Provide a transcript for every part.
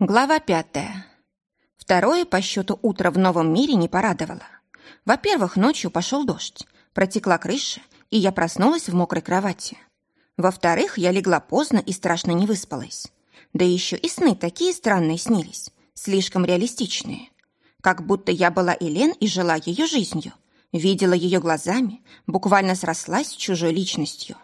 Глава пятая. Второе по счету утро в новом мире не порадовало. Во-первых, ночью пошел дождь, протекла крыша, и я проснулась в мокрой кровати. Во-вторых, я легла поздно и страшно не выспалась. Да еще и сны такие странные снились, слишком реалистичные. Как будто я была Элен и жила ее жизнью, видела ее глазами, буквально срослась с чужой личностью.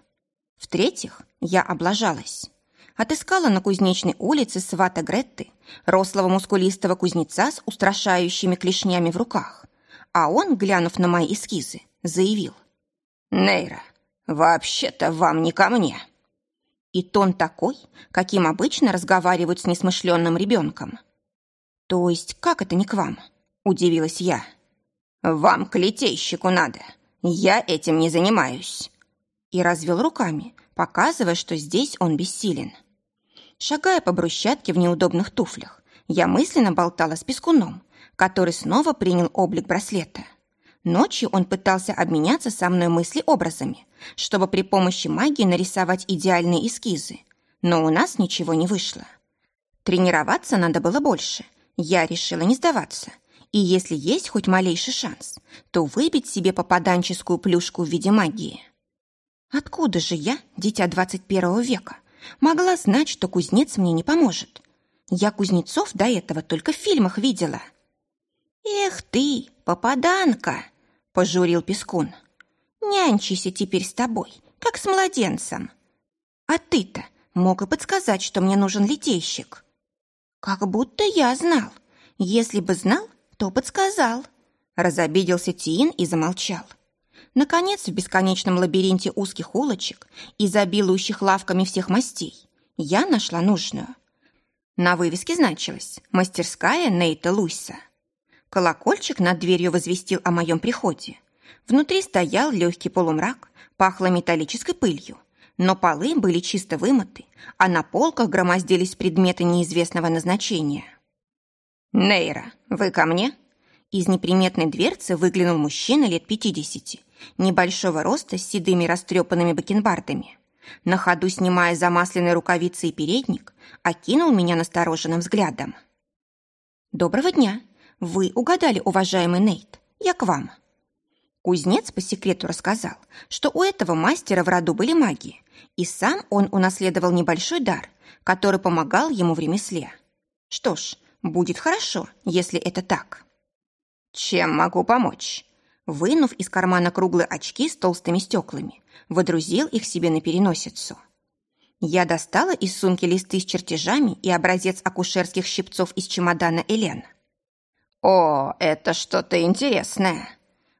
В-третьих, я облажалась отыскала на Кузнечной улице свата Гретты, рослого мускулистого кузнеца с устрашающими клешнями в руках. А он, глянув на мои эскизы, заявил. «Нейра, вообще-то вам не ко мне». И тон такой, каким обычно разговаривают с несмышленным ребенком. «То есть как это не к вам?» – удивилась я. «Вам к литейщику надо. Я этим не занимаюсь». И развел руками, показывая, что здесь он бессилен. Шагая по брусчатке в неудобных туфлях, я мысленно болтала с Пескуном, который снова принял облик браслета. Ночью он пытался обменяться со мной мысли-образами, чтобы при помощи магии нарисовать идеальные эскизы, но у нас ничего не вышло. Тренироваться надо было больше. Я решила не сдаваться. И если есть хоть малейший шанс, то выбить себе попаданческую плюшку в виде магии. Откуда же я, дитя 21 века, Могла знать, что кузнец мне не поможет. Я кузнецов до этого только в фильмах видела. «Эх ты, попаданка!» — пожурил Пескун. «Нянчися теперь с тобой, как с младенцем. А ты-то мог и подсказать, что мне нужен литейщик». «Как будто я знал. Если бы знал, то подсказал». Разобиделся Тиин и замолчал. Наконец, в бесконечном лабиринте узких улочек, изобилующих лавками всех мастей, я нашла нужную. На вывеске значилось «Мастерская Нейта Луйса». Колокольчик над дверью возвестил о моем приходе. Внутри стоял легкий полумрак, пахло металлической пылью, но полы были чисто вымыты, а на полках громоздились предметы неизвестного назначения. «Нейра, вы ко мне?» Из неприметной дверцы выглянул мужчина лет пятидесяти небольшого роста с седыми растрепанными бакенбардами. На ходу, снимая замасленные рукавицы и передник, окинул меня настороженным взглядом. «Доброго дня! Вы угадали, уважаемый Нейт. Я к вам». Кузнец по секрету рассказал, что у этого мастера в роду были маги, и сам он унаследовал небольшой дар, который помогал ему в ремесле. Что ж, будет хорошо, если это так. «Чем могу помочь?» Вынув из кармана круглые очки с толстыми стеклами, водрузил их себе на переносицу. Я достала из сумки листы с чертежами и образец акушерских щипцов из чемодана Элен. «О, это что-то интересное!»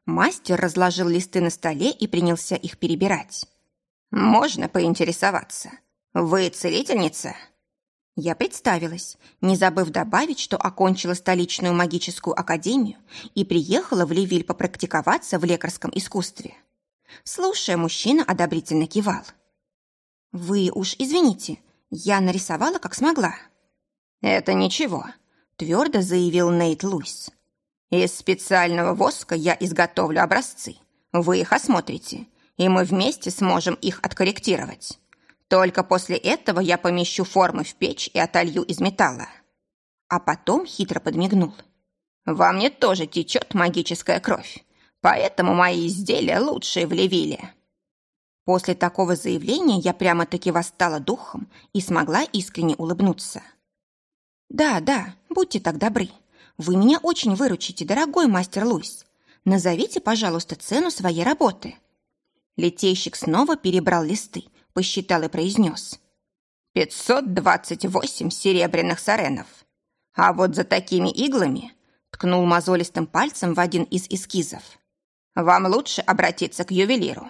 Мастер разложил листы на столе и принялся их перебирать. «Можно поинтересоваться? Вы целительница?» Я представилась, не забыв добавить, что окончила столичную магическую академию и приехала в Ливиль попрактиковаться в лекарском искусстве. Слушая, мужчина одобрительно кивал. «Вы уж извините, я нарисовала, как смогла». «Это ничего», — твердо заявил Нейт Луис. «Из специального воска я изготовлю образцы. Вы их осмотрите, и мы вместе сможем их откорректировать». Только после этого я помещу формы в печь и отолью из металла. А потом хитро подмигнул. Во мне тоже течет магическая кровь, поэтому мои изделия лучшие в Левиле. После такого заявления я прямо-таки восстала духом и смогла искренне улыбнуться. «Да, да, будьте так добры. Вы меня очень выручите, дорогой мастер Луис. Назовите, пожалуйста, цену своей работы». Летейщик снова перебрал листы, посчитал и произнес. «Пятьсот двадцать восемь серебряных саренов. А вот за такими иглами...» ткнул мозолистым пальцем в один из эскизов. «Вам лучше обратиться к ювелиру.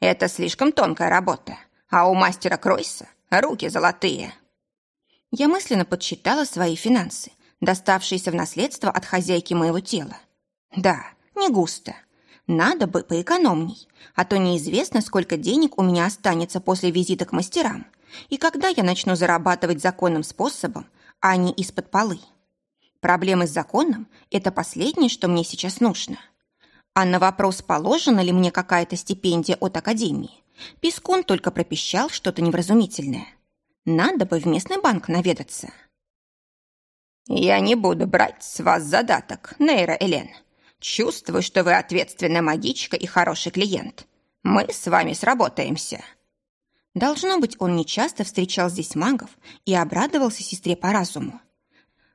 Это слишком тонкая работа, а у мастера Кройса руки золотые». Я мысленно подсчитала свои финансы, доставшиеся в наследство от хозяйки моего тела. Да, не густо, надо бы поэкономней, а то неизвестно, сколько денег у меня останется после визита к мастерам и когда я начну зарабатывать законным способом, а не из-под полы. Проблемы с законом – это последнее, что мне сейчас нужно. А на вопрос, положена ли мне какая-то стипендия от Академии, Пескун только пропищал что-то невразумительное. Надо бы в местный банк наведаться. «Я не буду брать с вас задаток, Нейра Элен. Чувствую, что вы ответственная магичка и хороший клиент. Мы с вами сработаемся». Должно быть, он нечасто встречал здесь магов и обрадовался сестре по разуму.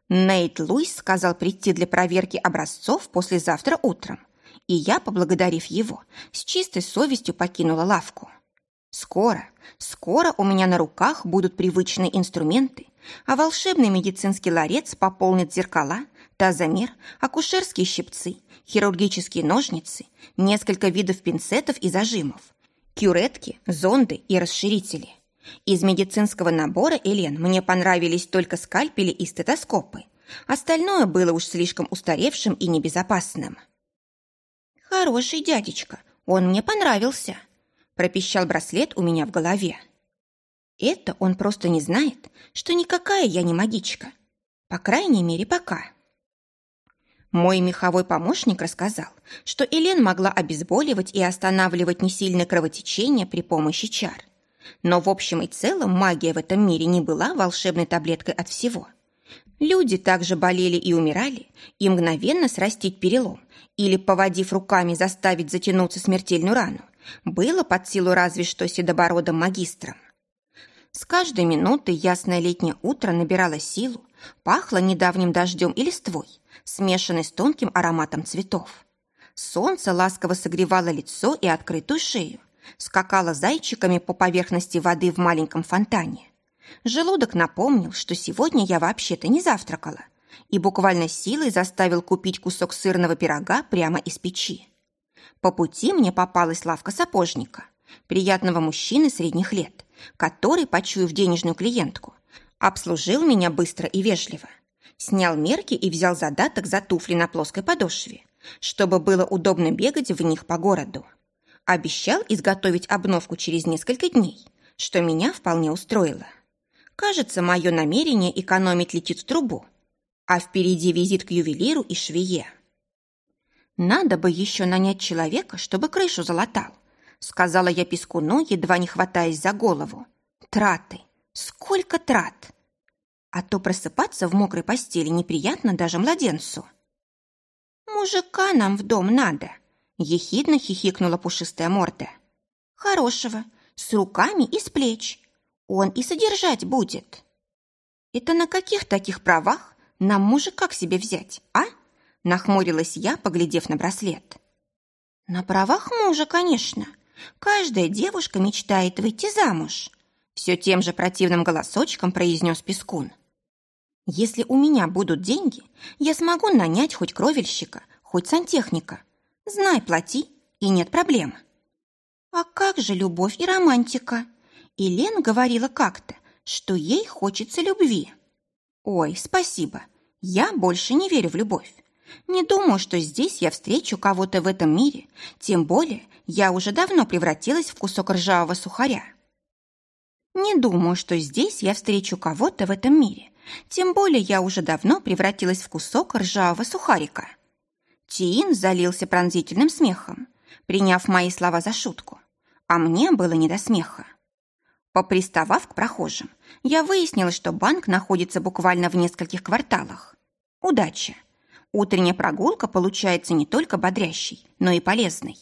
Нейт Луис сказал прийти для проверки образцов послезавтра утром, и я, поблагодарив его, с чистой совестью покинула лавку. Скоро, скоро у меня на руках будут привычные инструменты, а волшебный медицинский ларец пополнит зеркала, тазомер, акушерские щипцы, хирургические ножницы, несколько видов пинцетов и зажимов, кюретки, зонды и расширители. Из медицинского набора Элен мне понравились только скальпели и стетоскопы. Остальное было уж слишком устаревшим и небезопасным. «Хороший дядечка, он мне понравился», пропищал браслет у меня в голове. Это он просто не знает, что никакая я не магичка. По крайней мере, пока. Мой меховой помощник рассказал, что Элен могла обезболивать и останавливать несильное кровотечение при помощи чар. Но в общем и целом магия в этом мире не была волшебной таблеткой от всего. Люди также болели и умирали, и мгновенно срастить перелом или, поводив руками, заставить затянуться смертельную рану, было под силу разве что седобородым магистрам. С каждой минутой ясное летнее утро набирало силу, пахло недавним дождем и листвой, смешанной с тонким ароматом цветов. Солнце ласково согревало лицо и открытую шею, скакало зайчиками по поверхности воды в маленьком фонтане. Желудок напомнил, что сегодня я вообще-то не завтракала, и буквально силой заставил купить кусок сырного пирога прямо из печи. По пути мне попалась лавка сапожника, приятного мужчины средних лет, который, почуяв денежную клиентку, обслужил меня быстро и вежливо снял мерки и взял задаток за туфли на плоской подошве, чтобы было удобно бегать в них по городу. Обещал изготовить обновку через несколько дней, что меня вполне устроило. Кажется, мое намерение экономить летит в трубу, а впереди визит к ювелиру и швее. «Надо бы еще нанять человека, чтобы крышу залатал», сказала я Пескуну, едва не хватаясь за голову. «Траты! Сколько трат!» А то просыпаться в мокрой постели неприятно даже младенцу. «Мужика нам в дом надо», — ехидно хихикнула пушистая морда. «Хорошего, с руками и с плеч. Он и содержать будет». «Это на каких таких правах нам мужика к себе взять, а?» Нахмурилась я, поглядев на браслет. «На правах мужа, конечно. Каждая девушка мечтает выйти замуж», все тем же противным голосочком произнес Пескун. Если у меня будут деньги, я смогу нанять хоть кровельщика, хоть сантехника. Знай, плати, и нет проблем. А как же любовь и романтика? И говорила как-то, что ей хочется любви. Ой, спасибо. Я больше не верю в любовь. Не думаю, что здесь я встречу кого-то в этом мире, тем более я уже давно превратилась в кусок ржавого сухаря. Не думаю, что здесь я встречу кого-то в этом мире, тем более я уже давно превратилась в кусок ржавого сухарика. Тиин залился пронзительным смехом, приняв мои слова за шутку, а мне было не до смеха. Поприставав к прохожим, я выяснила, что банк находится буквально в нескольких кварталах. Удача! Утренняя прогулка получается не только бодрящей, но и полезной.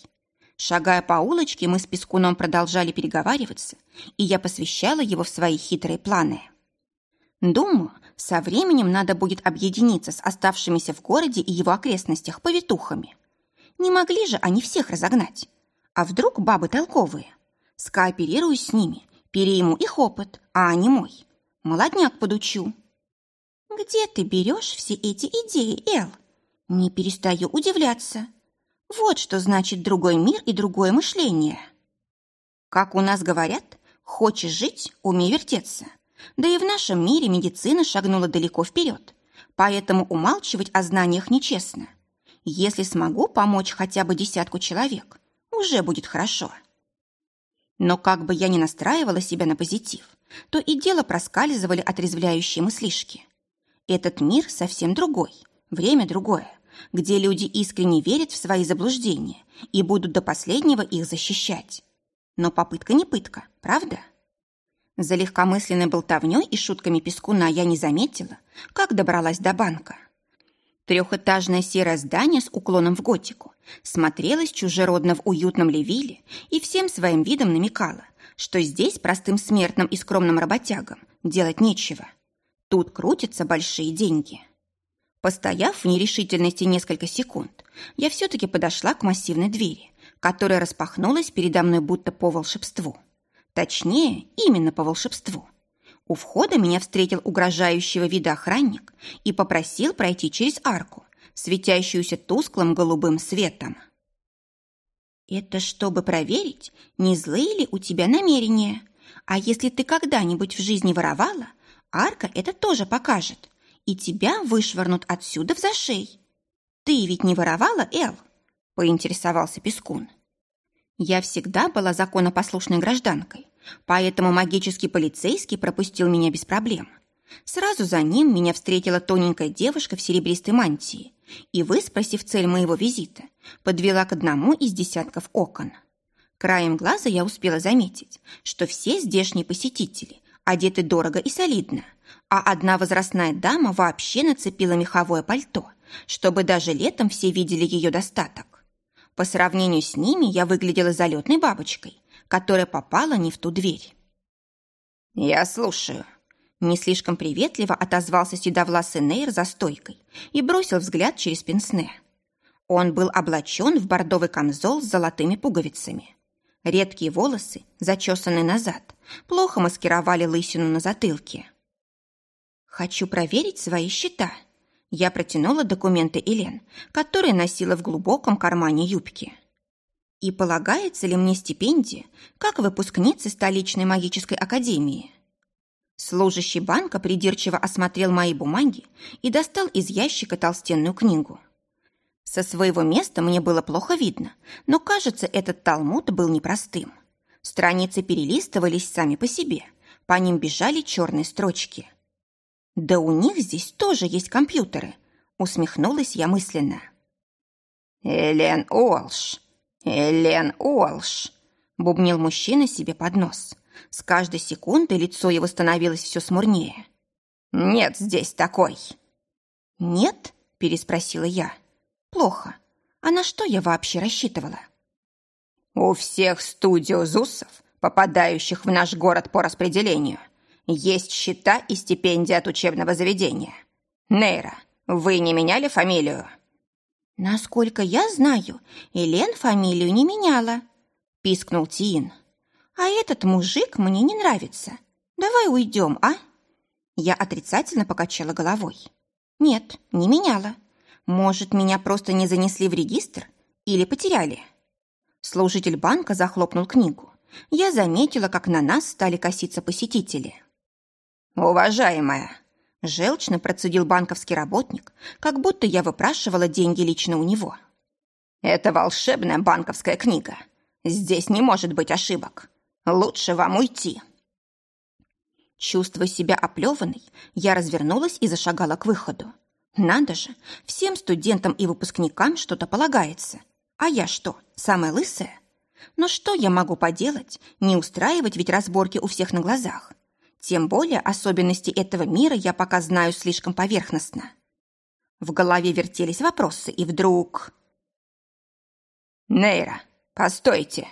Шагая по улочке, мы с Пескуном продолжали переговариваться, и я посвящала его в свои хитрые планы. Думаю, со временем надо будет объединиться с оставшимися в городе и его окрестностях повитухами. Не могли же они всех разогнать? А вдруг бабы толковые? Скооперируюсь с ними, перейму их опыт, а они мой. Молодняк подучу. Где ты берешь все эти идеи, Эл? Не перестаю удивляться. Вот что значит другой мир и другое мышление. Как у нас говорят, хочешь жить – умей вертеться. Да и в нашем мире медицина шагнула далеко вперед, поэтому умалчивать о знаниях нечестно. Если смогу помочь хотя бы десятку человек, уже будет хорошо. Но как бы я ни настраивала себя на позитив, то и дело проскальзывали отрезвляющие мыслишки. Этот мир совсем другой, время другое, где люди искренне верят в свои заблуждения и будут до последнего их защищать. Но попытка не пытка, правда? За легкомысленной болтовнёй и шутками пескуна я не заметила, как добралась до банка. Трехэтажное серое здание с уклоном в готику смотрелось чужеродно в уютном Левиле и всем своим видом намекало, что здесь простым смертным и скромным работягам делать нечего. Тут крутятся большие деньги. Постояв в нерешительности несколько секунд, я все-таки подошла к массивной двери, которая распахнулась передо мной будто по волшебству. Точнее, именно по волшебству. У входа меня встретил угрожающего вида охранник и попросил пройти через арку, светящуюся тусклым голубым светом. «Это чтобы проверить, не злые ли у тебя намерения. А если ты когда-нибудь в жизни воровала, арка это тоже покажет, и тебя вышвырнут отсюда в зашей. Ты ведь не воровала, Эл?» – поинтересовался Пескун. Я всегда была законопослушной гражданкой, поэтому магический полицейский пропустил меня без проблем. Сразу за ним меня встретила тоненькая девушка в серебристой мантии и, выспросив цель моего визита, подвела к одному из десятков окон. Краем глаза я успела заметить, что все здешние посетители одеты дорого и солидно, а одна возрастная дама вообще нацепила меховое пальто, чтобы даже летом все видели ее достаток. По сравнению с ними я выглядела залетной бабочкой, которая попала не в ту дверь. «Я слушаю», – не слишком приветливо отозвался седовласый Нейр за стойкой и бросил взгляд через пенсне. Он был облачен в бордовый камзол с золотыми пуговицами. Редкие волосы, зачесанные назад, плохо маскировали лысину на затылке. «Хочу проверить свои счета», я протянула документы Элен, которые носила в глубоком кармане юбки. И полагается ли мне стипендия, как выпускнице столичной магической академии? Служащий банка придирчиво осмотрел мои бумаги и достал из ящика толстенную книгу. Со своего места мне было плохо видно, но, кажется, этот талмуд был непростым. Страницы перелистывались сами по себе, по ним бежали черные строчки – «Да у них здесь тоже есть компьютеры», — усмехнулась я мысленно. «Элен Уолш! Элен Уолш!» — бубнил мужчина себе под нос. С каждой секундой лицо его становилось все смурнее. «Нет здесь такой!» «Нет?» — переспросила я. «Плохо. А на что я вообще рассчитывала?» «У всех студиозусов, попадающих в наш город по распределению, есть счета и стипендии от учебного заведения. Нейра, вы не меняли фамилию?» «Насколько я знаю, Элен фамилию не меняла», — пискнул Тиин. «А этот мужик мне не нравится. Давай уйдем, а?» Я отрицательно покачала головой. «Нет, не меняла. Может, меня просто не занесли в регистр или потеряли?» Служитель банка захлопнул книгу. Я заметила, как на нас стали коситься посетители. «Уважаемая!» – желчно процедил банковский работник, как будто я выпрашивала деньги лично у него. «Это волшебная банковская книга. Здесь не может быть ошибок. Лучше вам уйти». Чувствуя себя оплеванной, я развернулась и зашагала к выходу. Надо же, всем студентам и выпускникам что-то полагается. А я что, самая лысая? Но что я могу поделать, не устраивать ведь разборки у всех на глазах? Тем более особенности этого мира я пока знаю слишком поверхностно. В голове вертелись вопросы, и вдруг... «Нейра, постойте!»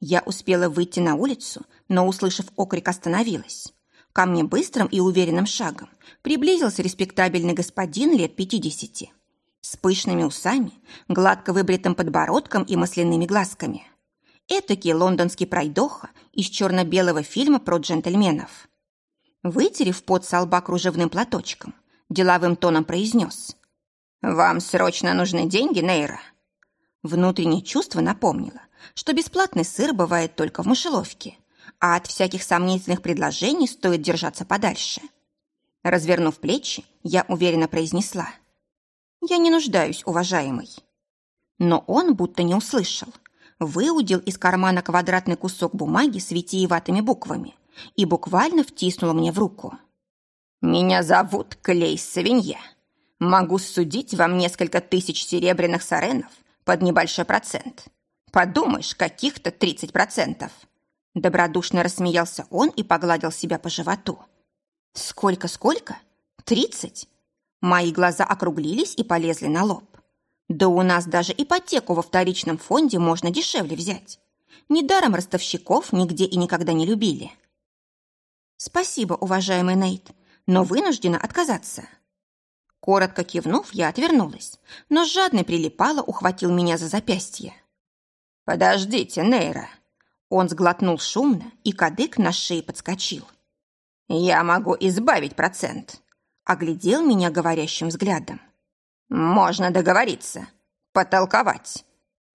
Я успела выйти на улицу, но, услышав окрик, остановилась. Ко мне быстрым и уверенным шагом приблизился респектабельный господин лет пятидесяти. С пышными усами, гладко выбритым подбородком и масляными глазками. Этакий лондонский пройдоха из черно-белого фильма про джентльменов. Вытерев пот со лба кружевным платочком, деловым тоном произнес. «Вам срочно нужны деньги, Нейра?» Внутреннее чувство напомнило, что бесплатный сыр бывает только в мышеловке, а от всяких сомнительных предложений стоит держаться подальше. Развернув плечи, я уверенно произнесла. «Я не нуждаюсь, уважаемый». Но он будто не услышал. Выудил из кармана квадратный кусок бумаги с витиеватыми буквами и буквально втиснула мне в руку. «Меня зовут Клей Савинья. Могу судить вам несколько тысяч серебряных саренов под небольшой процент. Подумаешь, каких-то 30 процентов. Добродушно рассмеялся он и погладил себя по животу. Сколько-сколько? Тридцать? Мои глаза округлились и полезли на лоб. Да у нас даже ипотеку во вторичном фонде можно дешевле взять. Недаром ростовщиков нигде и никогда не любили. Спасибо, уважаемый Нейт, но вынуждена отказаться. Коротко кивнув, я отвернулась, но жадный прилипало ухватил меня за запястье. «Подождите, Нейра!» Он сглотнул шумно, и кадык на шее подскочил. «Я могу избавить процент», — оглядел меня говорящим взглядом. «Можно договориться, потолковать.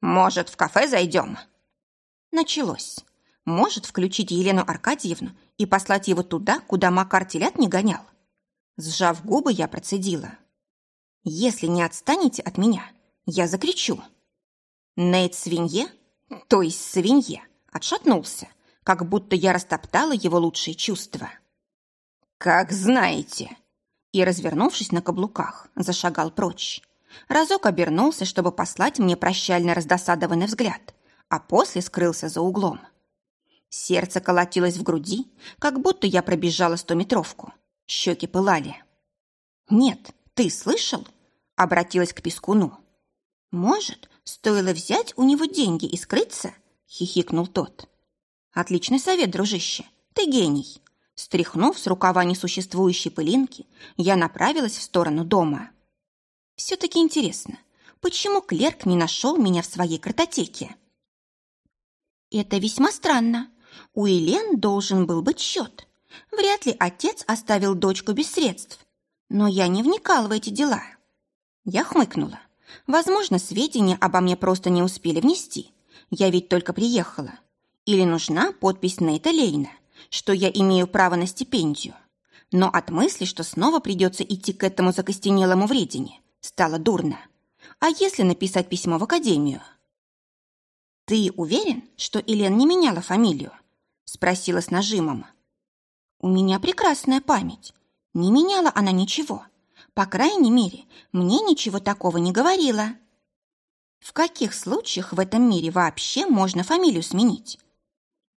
Может, в кафе зайдем?» Началось. Может включить Елену Аркадьевну и послать его туда, куда Макар телят не гонял. Сжав губы, я процедила. «Если не отстанете от меня, я закричу». Нейт свинье, то есть свинье, отшатнулся, как будто я растоптала его лучшие чувства. «Как знаете!» И, развернувшись на каблуках, зашагал прочь. Разок обернулся, чтобы послать мне прощальный раздосадованный взгляд, а после скрылся за углом. Сердце колотилось в груди, как будто я пробежала стометровку. Щеки пылали. «Нет, ты слышал?» Обратилась к Пескуну. «Может, стоило взять у него деньги и скрыться?» Хихикнул тот. «Отличный совет, дружище. Ты гений». Стряхнув с рукава несуществующей пылинки, я направилась в сторону дома. Все-таки интересно, почему клерк не нашел меня в своей картотеке? Это весьма странно. У Елен должен был быть счет. Вряд ли отец оставил дочку без средств. Но я не вникала в эти дела. Я хмыкнула. Возможно, сведения обо мне просто не успели внести. Я ведь только приехала. Или нужна подпись Нейта Лейна, что я имею право на стипендию. Но от мысли, что снова придется идти к этому закостенелому вредине, стало дурно. А если написать письмо в академию? «Ты уверен, что Элен не меняла фамилию?» Спросила с нажимом. У меня прекрасная память. Не меняла она ничего. По крайней мере, мне ничего такого не говорила. В каких случаях в этом мире вообще можно фамилию сменить?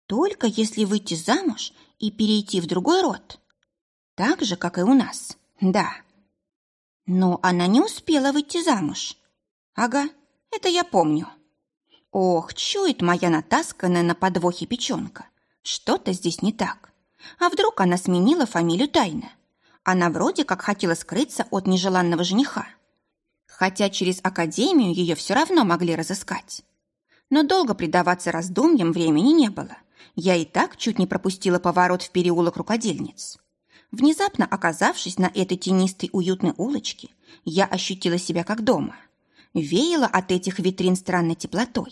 Только если выйти замуж и перейти в другой род. Так же, как и у нас, да. Но она не успела выйти замуж. Ага, это я помню. Ох, чует моя натасканная на подвохе печенка. Что-то здесь не так. А вдруг она сменила фамилию тайно? Она вроде как хотела скрыться от нежеланного жениха. Хотя через академию ее все равно могли разыскать. Но долго предаваться раздумьям времени не было. Я и так чуть не пропустила поворот в переулок рукодельниц. Внезапно оказавшись на этой тенистой уютной улочке, я ощутила себя как дома. Веяло от этих витрин странной теплотой.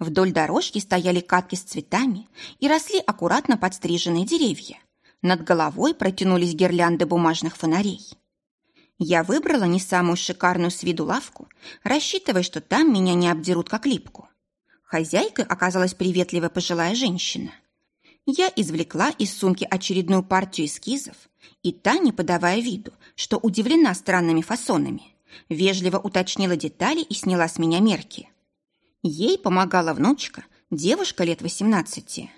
Вдоль дорожки стояли катки с цветами и росли аккуратно подстриженные деревья. Над головой протянулись гирлянды бумажных фонарей. Я выбрала не самую шикарную с виду лавку, рассчитывая, что там меня не обдерут как липку. Хозяйкой оказалась приветливая пожилая женщина. Я извлекла из сумки очередную партию эскизов, и та, не подавая виду, что удивлена странными фасонами, вежливо уточнила детали и сняла с меня мерки. Ей помогала внучка, девушка лет восемнадцати.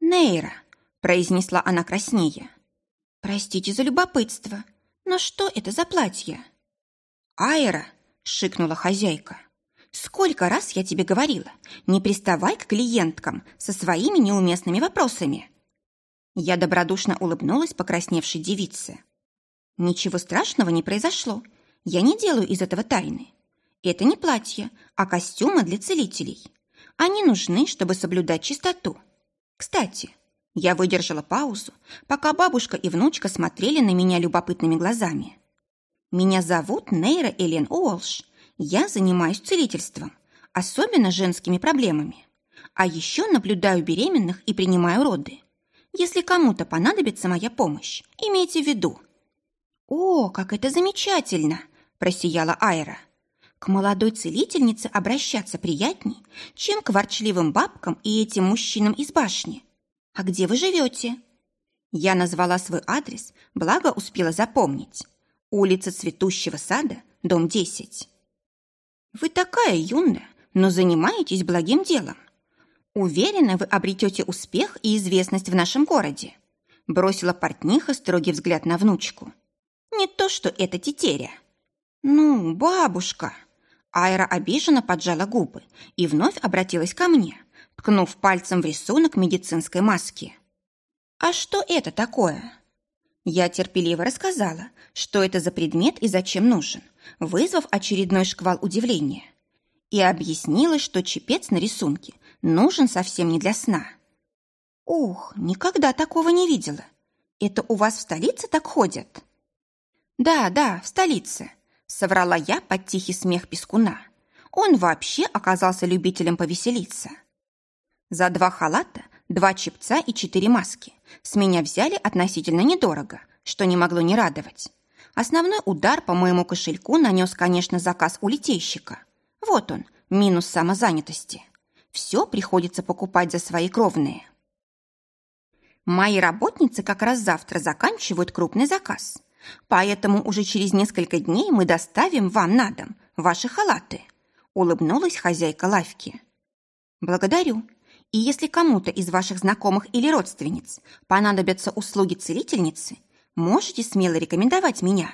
«Нейра», — произнесла она краснее. «Простите за любопытство, но что это за платье?» «Айра», — шикнула хозяйка. «Сколько раз я тебе говорила, не приставай к клиенткам со своими неуместными вопросами». Я добродушно улыбнулась покрасневшей девице. «Ничего страшного не произошло. Я не делаю из этого тайны. Это не платье, а костюмы для целителей. Они нужны, чтобы соблюдать чистоту. Кстати, я выдержала паузу, пока бабушка и внучка смотрели на меня любопытными глазами. Меня зовут Нейра Элен Уолш. Я занимаюсь целительством, особенно женскими проблемами. А еще наблюдаю беременных и принимаю роды. Если кому-то понадобится моя помощь, имейте в виду. «О, как это замечательно!» – просияла Айра – к молодой целительнице обращаться приятней, чем к ворчливым бабкам и этим мужчинам из башни. А где вы живете? Я назвала свой адрес, благо успела запомнить. Улица Цветущего сада, дом 10. Вы такая юная, но занимаетесь благим делом. Уверена, вы обретете успех и известность в нашем городе. Бросила портниха строгий взгляд на внучку. Не то, что это тетеря. Ну, бабушка. Айра обиженно поджала губы и вновь обратилась ко мне, ткнув пальцем в рисунок медицинской маски. «А что это такое?» Я терпеливо рассказала, что это за предмет и зачем нужен, вызвав очередной шквал удивления. И объяснила, что чепец на рисунке нужен совсем не для сна. «Ух, никогда такого не видела. Это у вас в столице так ходят?» «Да, да, в столице», — соврала я под тихий смех Пескуна. Он вообще оказался любителем повеселиться. За два халата, два чепца и четыре маски с меня взяли относительно недорого, что не могло не радовать. Основной удар по моему кошельку нанес, конечно, заказ у литейщика. Вот он, минус самозанятости. Все приходится покупать за свои кровные. Мои работницы как раз завтра заканчивают крупный заказ. Поэтому уже через несколько дней мы доставим вам на дом ваши халаты. Улыбнулась хозяйка лавки. Благодарю. И если кому-то из ваших знакомых или родственниц понадобятся услуги целительницы, можете смело рекомендовать меня.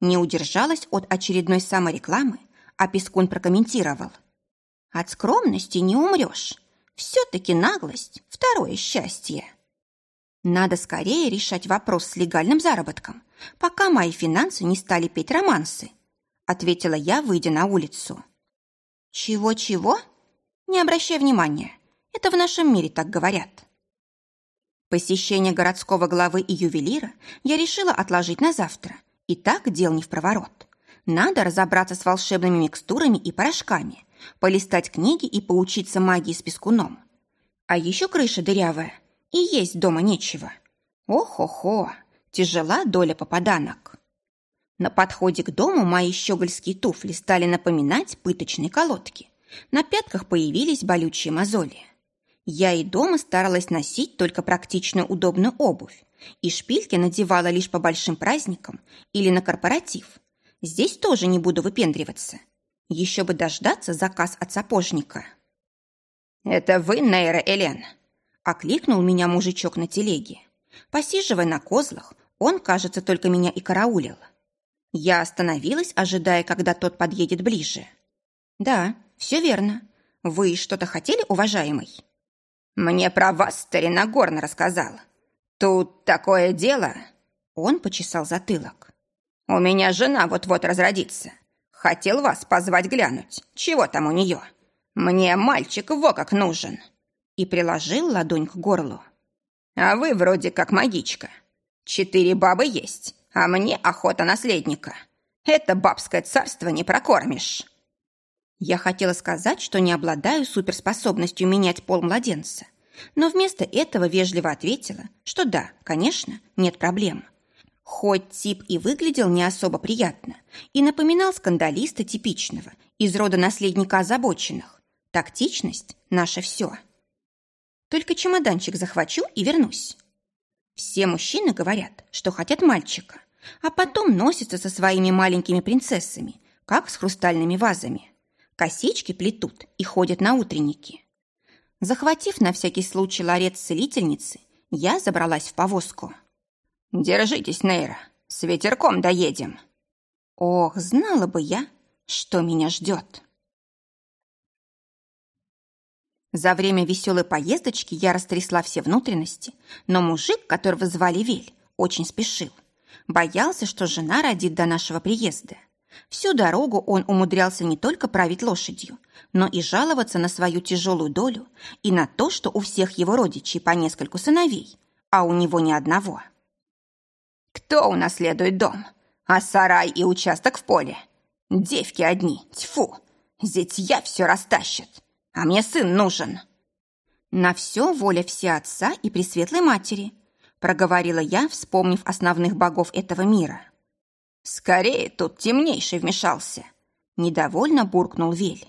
Не удержалась от очередной саморекламы, а Пескун прокомментировал. От скромности не умрешь. Все-таки наглость – второе счастье. Надо скорее решать вопрос с легальным заработком, пока мои финансы не стали петь романсы, ответила я, выйдя на улицу. Чего-чего? Не обращай внимания. Это в нашем мире так говорят. Посещение городского главы и ювелира я решила отложить на завтра. И так дел не в проворот. Надо разобраться с волшебными микстурами и порошками, полистать книги и поучиться магии с пескуном. А еще крыша дырявая, и есть дома нечего. Ох-хо-хо, тяжела доля попаданок. На подходе к дому мои щегольские туфли стали напоминать пыточные колодки. На пятках появились болючие мозоли. Я и дома старалась носить только практичную удобную обувь, и шпильки надевала лишь по большим праздникам или на корпоратив. Здесь тоже не буду выпендриваться. Еще бы дождаться заказ от сапожника. «Это вы, Нейра Элен?» – окликнул меня мужичок на телеге. Посиживая на козлах, он, кажется, только меня и караулил. Я остановилась, ожидая, когда тот подъедет ближе. «Да, все верно. Вы что-то хотели, уважаемый?» «Мне про вас старина Горн рассказал. Тут такое дело...» Он почесал затылок. «У меня жена вот-вот разродится. Хотел вас позвать глянуть, чего там у нее. Мне мальчик во как нужен». И приложил ладонь к горлу. «А вы вроде как магичка. Четыре бабы есть, а мне охота наследника. Это бабское царство не прокормишь». Я хотела сказать, что не обладаю суперспособностью менять пол младенца, но вместо этого вежливо ответила, что да, конечно, нет проблем. Хоть тип и выглядел не особо приятно и напоминал скандалиста типичного, из рода наследника озабоченных, тактичность – наше все. Только чемоданчик захвачу и вернусь. Все мужчины говорят, что хотят мальчика, а потом носятся со своими маленькими принцессами, как с хрустальными вазами косички плетут и ходят на утренники. Захватив на всякий случай ларец целительницы, я забралась в повозку. «Держитесь, Нейра, с ветерком доедем». Ох, знала бы я, что меня ждет. За время веселой поездочки я растрясла все внутренности, но мужик, которого звали Вель, очень спешил. Боялся, что жена родит до нашего приезда. Всю дорогу он умудрялся не только править лошадью, но и жаловаться на свою тяжелую долю и на то, что у всех его родичей по нескольку сыновей, а у него ни одного. «Кто унаследует дом? А сарай и участок в поле? Девки одни, тьфу! Зятья все растащат, а мне сын нужен!» «На все воля все отца и пресветлой матери», проговорила я, вспомнив основных богов этого мира. «Скорее тут темнейший вмешался!» Недовольно буркнул Вель.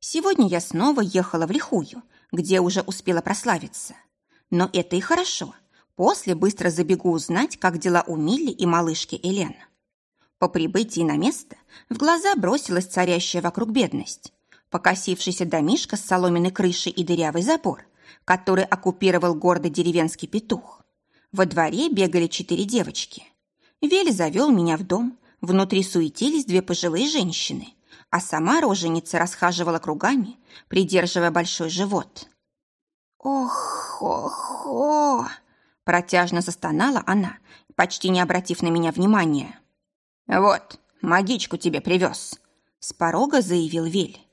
«Сегодня я снова ехала в Лихую, где уже успела прославиться. Но это и хорошо. После быстро забегу узнать, как дела у Милли и малышки Элен». По прибытии на место в глаза бросилась царящая вокруг бедность. Покосившийся домишка с соломенной крышей и дырявый забор, который оккупировал гордый деревенский петух. Во дворе бегали четыре девочки. Вель завел меня в дом, внутри суетились две пожилые женщины, а сама роженица расхаживала кругами, придерживая большой живот. «Ох, ох, ох!» Протяжно застонала она, почти не обратив на меня внимания. «Вот, магичку тебе привез», — с порога заявил Вель.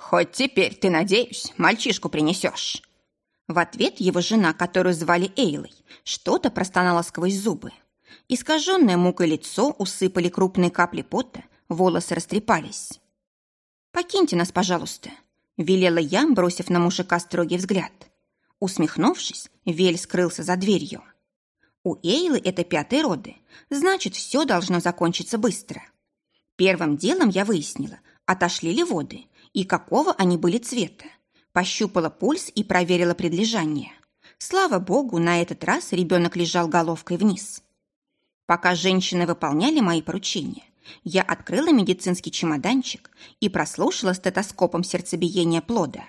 «Хоть теперь, ты, надеюсь, мальчишку принесешь». В ответ его жена, которую звали Эйлой, что-то простонала сквозь зубы. Искаженное мукой лицо усыпали крупные капли пота, волосы растрепались. «Покиньте нас, пожалуйста», — велела я, бросив на мужика строгий взгляд. Усмехнувшись, Вель скрылся за дверью. У Эйлы это пятые роды, значит, все должно закончиться быстро. Первым делом я выяснила, отошли ли воды и какого они были цвета. Пощупала пульс и проверила предлежание. Слава богу, на этот раз ребенок лежал головкой вниз. Пока женщины выполняли мои поручения, я открыла медицинский чемоданчик и прослушала стетоскопом сердцебиение плода.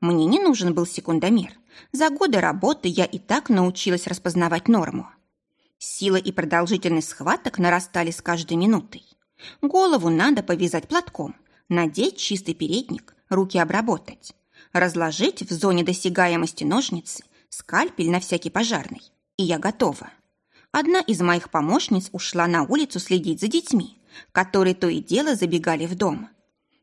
Мне не нужен был секундомер. За годы работы я и так научилась распознавать норму. Сила и продолжительность схваток нарастали с каждой минутой. Голову надо повязать платком, надеть чистый передник, руки обработать, разложить в зоне досягаемости ножницы, скальпель на всякий пожарный. И я готова. Одна из моих помощниц ушла на улицу следить за детьми, которые то и дело забегали в дом.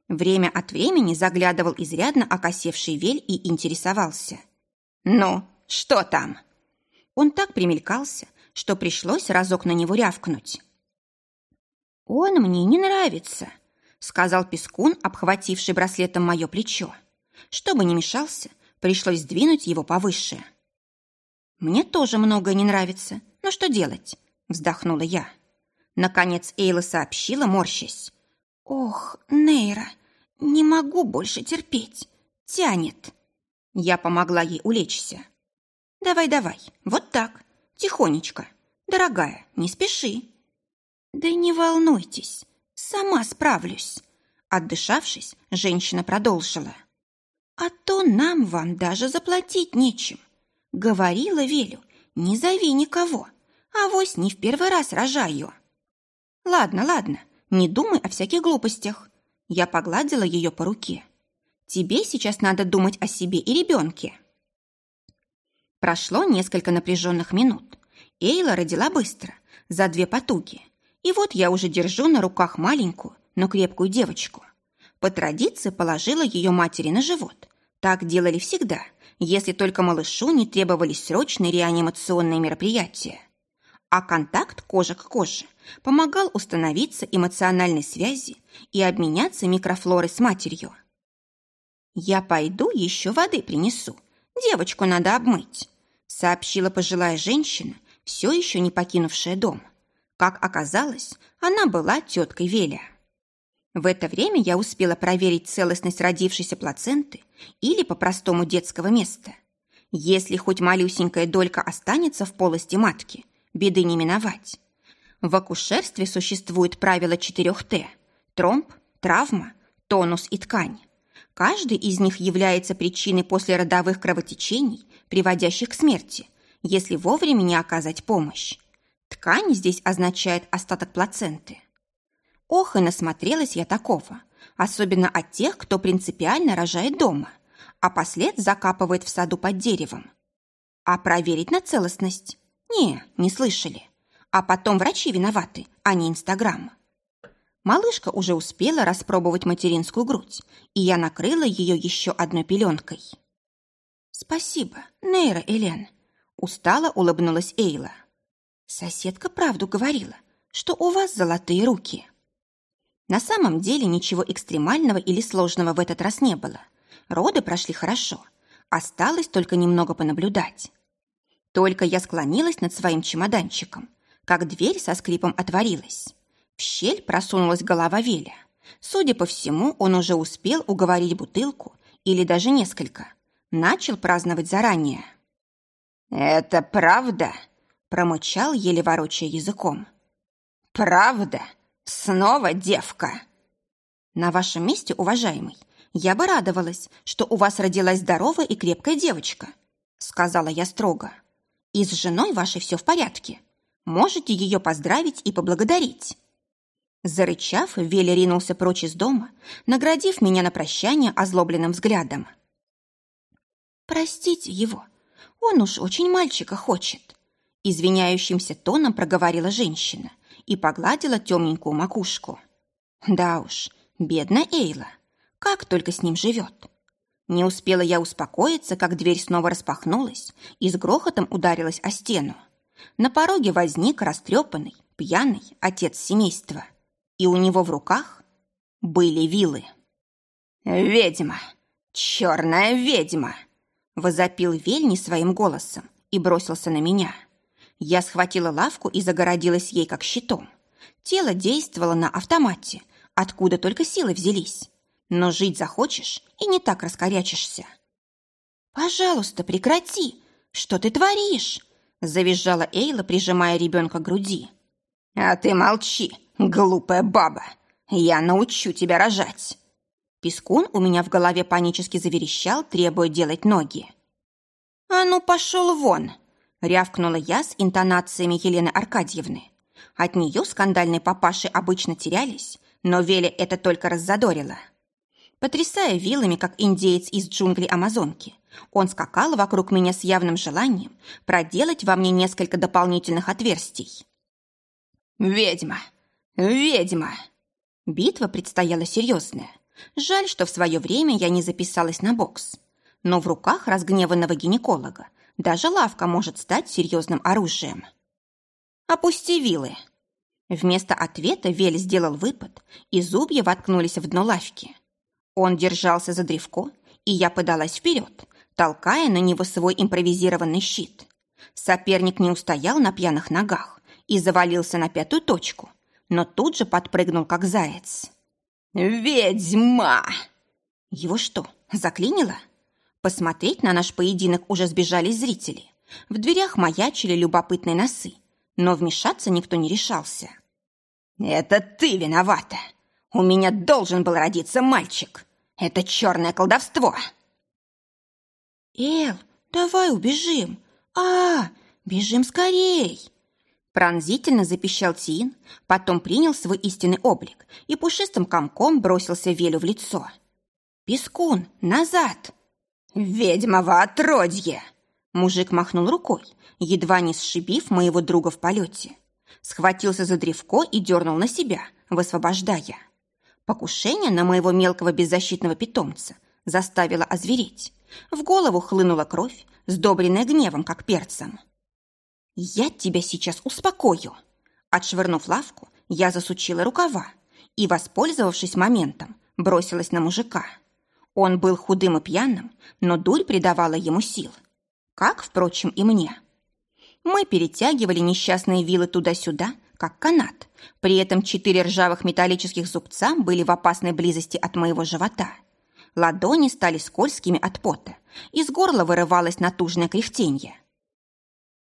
Время от времени заглядывал изрядно окосевший Вель и интересовался. «Ну, что там?» Он так примелькался, что пришлось разок на него рявкнуть. «Он мне не нравится», — сказал Пескун, обхвативший браслетом мое плечо. Чтобы не мешался, пришлось сдвинуть его повыше. «Мне тоже многое не нравится. Но что делать?» — вздохнула я. Наконец Эйла сообщила, морщась. «Ох, Нейра, не могу больше терпеть. Тянет». Я помогла ей улечься. «Давай-давай, вот так, тихонечко. Дорогая, не спеши». «Да не волнуйтесь, сама справлюсь». Отдышавшись, женщина продолжила. «А то нам вам даже заплатить нечем. Говорила Велю, не зови никого, а вось не в первый раз рожаю». «Ладно, ладно, не думай о всяких глупостях». Я погладила ее по руке. «Тебе сейчас надо думать о себе и ребенке». Прошло несколько напряженных минут. Эйла родила быстро, за две потуги. И вот я уже держу на руках маленькую, но крепкую девочку. По традиции положила ее матери на живот. Так делали всегда, если только малышу не требовались срочные реанимационные мероприятия а контакт кожа к коже помогал установиться эмоциональной связи и обменяться микрофлорой с матерью. «Я пойду еще воды принесу. Девочку надо обмыть», сообщила пожилая женщина, все еще не покинувшая дом. Как оказалось, она была теткой Веля. В это время я успела проверить целостность родившейся плаценты или по-простому детского места. Если хоть малюсенькая долька останется в полости матки – беды не миновать. В акушерстве существует правило четырех Т – тромб, травма, тонус и ткань. Каждый из них является причиной послеродовых кровотечений, приводящих к смерти, если вовремя не оказать помощь. Ткань здесь означает остаток плаценты. Ох, и насмотрелась я такого, особенно от тех, кто принципиально рожает дома, а послед закапывает в саду под деревом. А проверить на целостность не, не слышали. А потом врачи виноваты, а не Инстаграм. Малышка уже успела распробовать материнскую грудь, и я накрыла ее еще одной пеленкой. «Спасибо, Нейра Элен», — устало улыбнулась Эйла. «Соседка правду говорила, что у вас золотые руки». На самом деле ничего экстремального или сложного в этот раз не было. Роды прошли хорошо. Осталось только немного понаблюдать. Только я склонилась над своим чемоданчиком, как дверь со скрипом отворилась. В щель просунулась голова Веля. Судя по всему, он уже успел уговорить бутылку или даже несколько. Начал праздновать заранее. «Это правда?» – промычал, еле ворочая языком. «Правда? Снова девка?» «На вашем месте, уважаемый, я бы радовалась, что у вас родилась здоровая и крепкая девочка, сказала я строго. И с женой вашей все в порядке. Можете ее поздравить и поблагодарить. Зарычав, Вели ринулся прочь из дома, наградив меня на прощание озлобленным взглядом. «Простите его, он уж очень мальчика хочет», извиняющимся тоном проговорила женщина и погладила темненькую макушку. «Да уж, бедная Эйла, как только с ним живет». Не успела я успокоиться, как дверь снова распахнулась и с грохотом ударилась о стену. На пороге возник растрепанный, пьяный отец семейства – и у него в руках были вилы. «Ведьма! Черная ведьма!» возопил Вельни своим голосом и бросился на меня. Я схватила лавку и загородилась ей как щитом. Тело действовало на автомате, откуда только силы взялись. Но жить захочешь и не так раскорячишься. «Пожалуйста, прекрати! Что ты творишь?» завизжала Эйла, прижимая ребенка к груди. «А ты молчи, глупая баба! Я научу тебя рожать!» Пескун у меня в голове панически заверещал, требуя делать ноги. «А ну, пошел вон!» — рявкнула я с интонациями Елены Аркадьевны. От нее скандальные папаши обычно терялись, но Веле это только раззадорило. Потрясая вилами, как индеец из джунглей Амазонки, он скакал вокруг меня с явным желанием проделать во мне несколько дополнительных отверстий. «Ведьма! Ведьма!» Битва предстояла серьезная. Жаль, что в свое время я не записалась на бокс. Но в руках разгневанного гинеколога даже лавка может стать серьезным оружием. «Опусти вилы!» Вместо ответа Вель сделал выпад, и зубья воткнулись в дно лавки. Он держался за древко, и я подалась вперед, толкая на него свой импровизированный щит. Соперник не устоял на пьяных ногах и завалился на пятую точку, но тут же подпрыгнул, как заяц. «Ведьма!» Его что, заклинило? Посмотреть на наш поединок уже сбежались зрители. В дверях маячили любопытные носы, но вмешаться никто не решался. «Это ты виновата! У меня должен был родиться мальчик! Это черное колдовство!» «Эл, давай убежим! А, бежим скорей!» Пронзительно запищал Тин, потом принял свой истинный облик и пушистым комком бросился Велю в лицо. «Пескун, назад!» «Ведьмово отродье!» Мужик махнул рукой, едва не сшибив моего друга в полете. Схватился за древко и дернул на себя, высвобождая. Покушение на моего мелкого беззащитного питомца заставило озвереть. В голову хлынула кровь, сдобренная гневом, как перцем. «Я тебя сейчас успокою!» Отшвырнув лавку, я засучила рукава и, воспользовавшись моментом, бросилась на мужика. Он был худым и пьяным, но дурь придавала ему сил. Как, впрочем, и мне. Мы перетягивали несчастные вилы туда-сюда, как канат. При этом четыре ржавых металлических зубца были в опасной близости от моего живота. Ладони стали скользкими от пота. Из горла вырывалось натужное кряхтенье.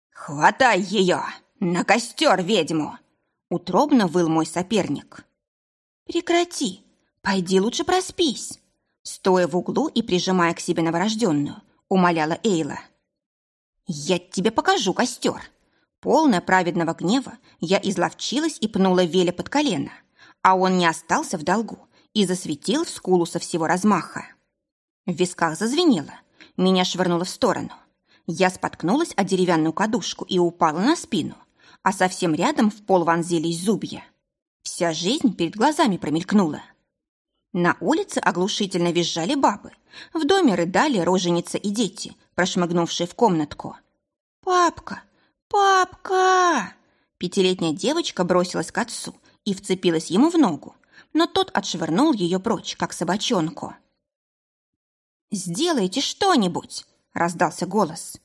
«Хватай ее! На костер ведьму!» Утробно выл мой соперник. «Прекрати! Пойди лучше проспись!» Стоя в углу и прижимая к себе новорожденную, умоляла Эйла. «Я тебе покажу костер!» Полная праведного гнева, я изловчилась и пнула Веля под колено, а он не остался в долгу и засветил в скулу со всего размаха. В висках зазвенело, меня швырнуло в сторону. Я споткнулась о деревянную кадушку и упала на спину, а совсем рядом в пол вонзились зубья. Вся жизнь перед глазами промелькнула. На улице оглушительно визжали бабы. В доме рыдали роженица и дети, прошмыгнувшие в комнатку. «Папка! Папка!» Пятилетняя девочка бросилась к отцу и вцепилась ему в ногу, но тот отшвырнул ее прочь, как собачонку. «Сделайте что-нибудь!» — раздался голос.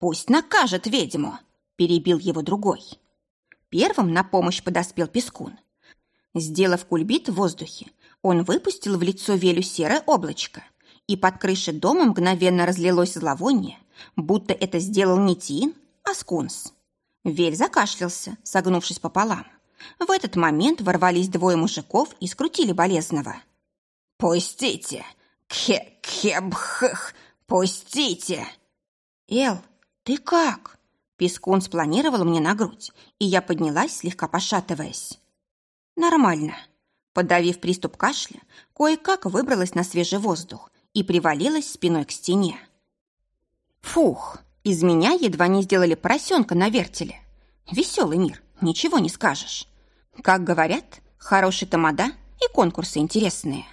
«Пусть накажет ведьму!» — перебил его другой. Первым на помощь подоспел Пескун. Сделав кульбит в воздухе, он выпустил в лицо Велю серое облачко, и под крышей дома мгновенно разлилось зловоние, будто это сделал не Тин, а Скунс. Вель закашлялся, согнувшись пополам. В этот момент ворвались двое мужиков и скрутили болезного. «Пустите! Кхе-кхебхх! Пустите!» «Эл, ты как?» Пескун спланировал мне на грудь, и я поднялась, слегка пошатываясь. «Нормально». Подавив приступ кашля, кое-как выбралась на свежий воздух и привалилась спиной к стене. Фух, из меня едва не сделали поросенка на вертеле. Веселый мир, ничего не скажешь. Как говорят, хороший тамада и конкурсы интересные.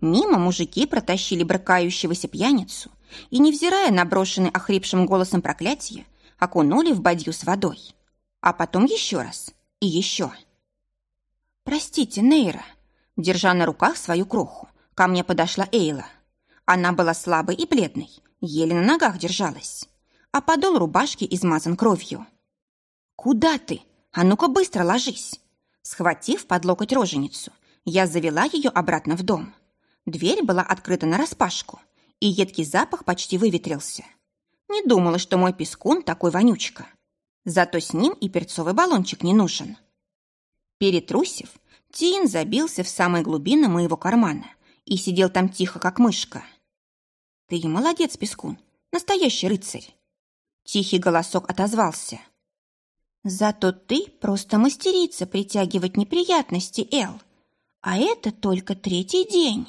Мимо мужики протащили брыкающегося пьяницу и, невзирая на брошенный охрипшим голосом проклятие, окунули в бадью с водой. А потом еще раз и еще. «Простите, Нейра», держа на руках свою кроху, ко мне подошла Эйла. Она была слабой и бледной, еле на ногах держалась, а подол рубашки измазан кровью. «Куда ты? А ну-ка быстро ложись!» Схватив под локоть роженицу, я завела ее обратно в дом. Дверь была открыта нараспашку, и едкий запах почти выветрился. Не думала, что мой пескун такой вонючка. Зато с ним и перцовый баллончик не нужен. Перетрусив, Тин забился в самой глубины моего кармана и сидел там тихо, как мышка. «Ты молодец, Пескун, настоящий рыцарь!» Тихий голосок отозвался. «Зато ты просто мастерица притягивать неприятности, Эл. А это только третий день».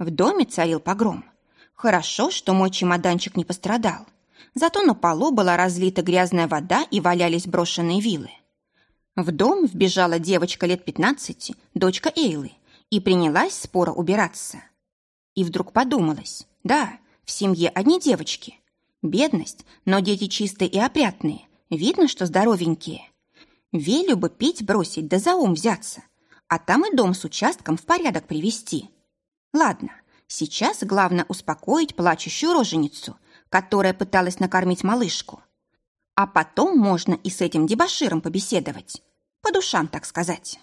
В доме царил погром. Хорошо, что мой чемоданчик не пострадал. Зато на полу была разлита грязная вода и валялись брошенные вилы. В дом вбежала девочка лет пятнадцати, дочка Эйлы, и принялась споро убираться. И вдруг подумалось, да, в семье одни девочки. Бедность, но дети чистые и опрятные, видно, что здоровенькие. Велю бы пить бросить да за ум взяться, а там и дом с участком в порядок привести. Ладно, сейчас главное успокоить плачущую роженицу, которая пыталась накормить малышку. А потом можно и с этим дебоширом побеседовать. По душам, так сказать.